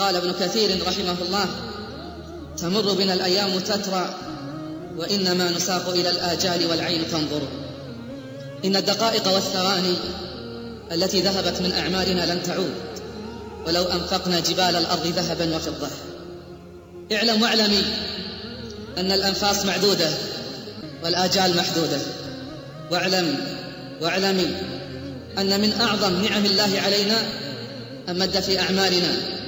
قال ابن كثير رحمه الله تمر بنا الأيام تترى وإنما نساق إلى الآجال والعين تنظر. إن الدقائق والثواني التي ذهبت من أعمارنا لن تعود ولو أنفقنا جبال الأرض ذهبا وفضة. اعلم واعلمي أن الأنفاس معدودة والآجال محدودة. واعلم واعلمي أن من أعظم نعم الله علينا أن مد في أعمارنا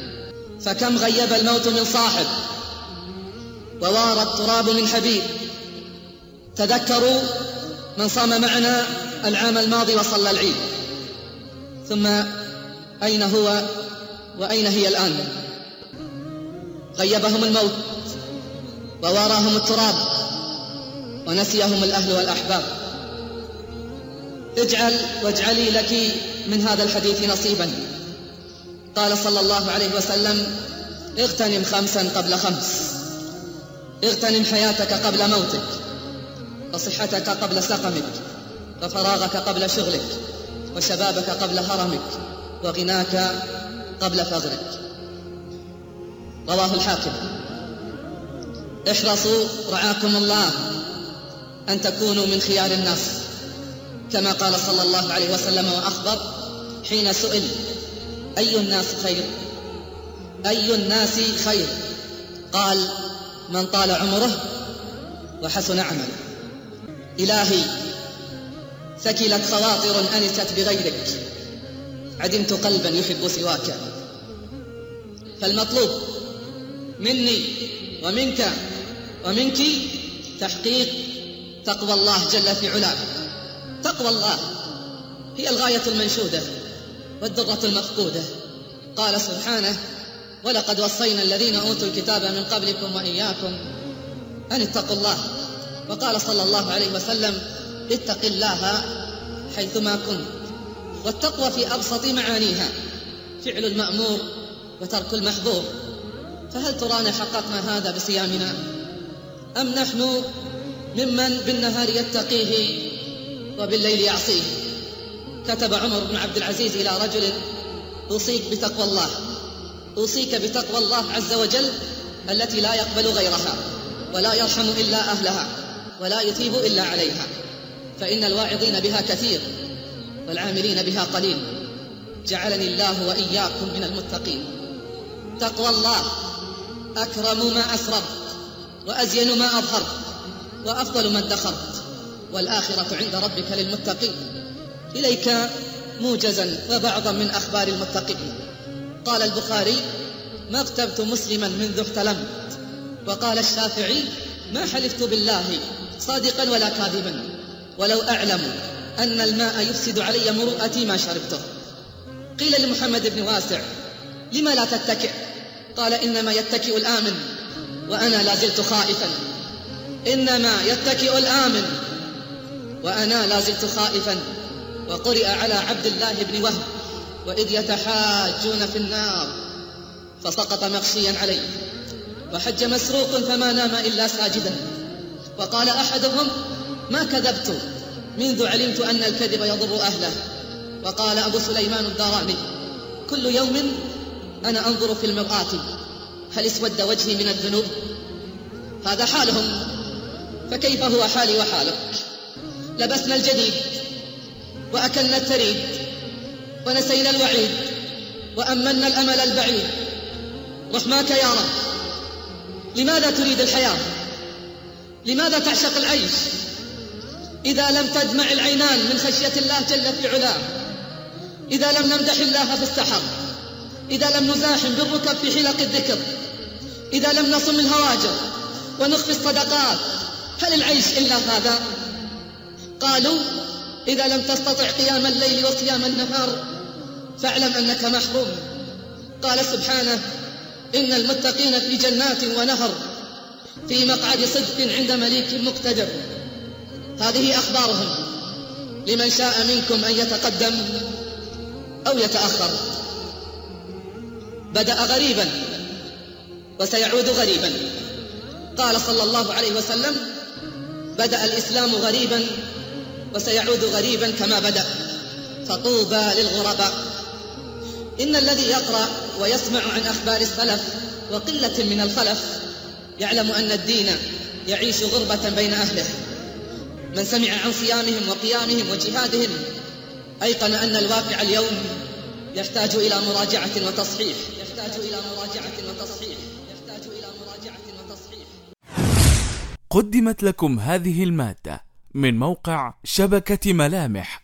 فكم غيب الموت من صاحب ووار التراب من حبيب. تذكروا من صام معنا العام الماضي وصلى العيد. ثم أين هو وأين هي الآن؟ غيبهم الموت وواراهم التراب ونسيهم الأهل والأحباب. اجعل واجعلي لك من هذا الحديث نصيبا. قال صلى الله عليه وسلم اغتنم خمسا قبل خمس. اغتنم حياتك قبل موتك وصحتك قبل سقمك وفراغك قبل شغلك وشبابك قبل هرمك وغناك قبل فقرك رواه الحاكم. احرصوا رعاكم الله أن تكونوا من خيار الناس. كما قال صلى الله عليه وسلم وأخبر حين سئل أي الناس خير؟ أي الناس خير؟ قال من طال عمره وحسن عمله. إلهي ثكلت خواطر أنست بغيرك. عدمت قلبا يحب سواك. فالمطلوب مني ومنك ومنك تحقيق تقوى الله جل في علاه. تقوى الله هي الغاية المنشودة. والدرة المفقودة. قال سبحانه ولقد وصينا الذين أوتوا الكتاب من قبلكم وإياكم أن اتقوا الله وقال صلى الله عليه وسلم اتق الله حيثما كنت والتقوى في أبسط معانيها فعل المأمور وترك المحظور. فهل ترانا حققنا هذا بصيامنا؟ أم نحن ممن بالنهار يتقيه وبالليل يعصيه؟ كتب عمر بن عبد العزيز إلى رجل أوصيك بتقوى الله أوصيك بتقوى الله عز وجل التي لا يقبل غيرها ولا يرحم إلا أهلها ولا يثيب إلا عليها فإن الواعظين بها كثير والعاملين بها قليل. جعلني الله وإياكم من المتقين. تقوى الله أكرم ما أسررت وأزين ما أظهرت وأفضل ما ادخرت والآخرة عند ربك للمتقين. إليك موجزا وبعضا من أخبار المتقين. قال البخاري ما اغتبت مسلما منذ احتلمت. وقال الشافعي ما حلفت بالله صادقا ولا كاذبا. ولو أعلم أن الماء يفسد علي مروءتي ما شربته. قيل لمحمد بن واسع لما لا تتكئ؟ قال إنما يتكئ الآمن وأنا لا زلت خائفا. إنما يتكئ الآمن وأنا لا زلت خائفا. وقرئ على عبد الله بن وهب وإذ يتحاجون في النار فسقط مغشيا عليه. وحج مسروق فما نام إلا ساجدا. وقال أحدهم ما كذبت؟ منذ علمت أن الكذب يضر أهله. وقال أبو سليمان الداراني كل يوم أنا أنظر في المرآة هل اسود وجهي من الذنوب؟ هذا حالهم فكيف هو حالي وحالك؟ لبسنا الجديد وأكلنا الثريد ونسينا الوعيد وأمنا الأمل البعيد. رحماك يا رب. لماذا تريد الحياة؟ لماذا تعشق العيش؟ إذا لم تدمع العينان من خشية الله جل في علاه. إذا لم نمدح الله في السحر إذا لم نزاحم بالركب في حلق الذكر. إذا لم نصم الهواجر ونخفي الصدقات. هل العيش إلا هذا قالوا إذا لم تستطع قيام الليل وصيام النهار فاعلم أنك محروم. قال سبحانه إن المتقين في جنات ونهر في مقعد صدق عند مليك مقتدر. هذه أخبارهم. لمن شاء منكم أن يتقدم أو يتأخر. بدأ غريبا وسيعود غريبا. قال صلى الله عليه وسلم بدأ الإسلام غريبا وسيعود غريبا كما بدأ. فطوبى للغرباء. إن الذي يقرأ ويسمع عن أخبار السلف وقلة من الخلف يعلم أن الدين يعيش غربة بين أهله. من سمع عن صيامهم وقيامهم وجهادهم أيقن أن الواقع اليوم يحتاج إلى مراجعة وتصحيح. يحتاج إلى مراجعة وتصحيح. يحتاج إلى مراجعة وتصحيح. قدمت لكم هذه المادة. من موقع شبكة ملامح.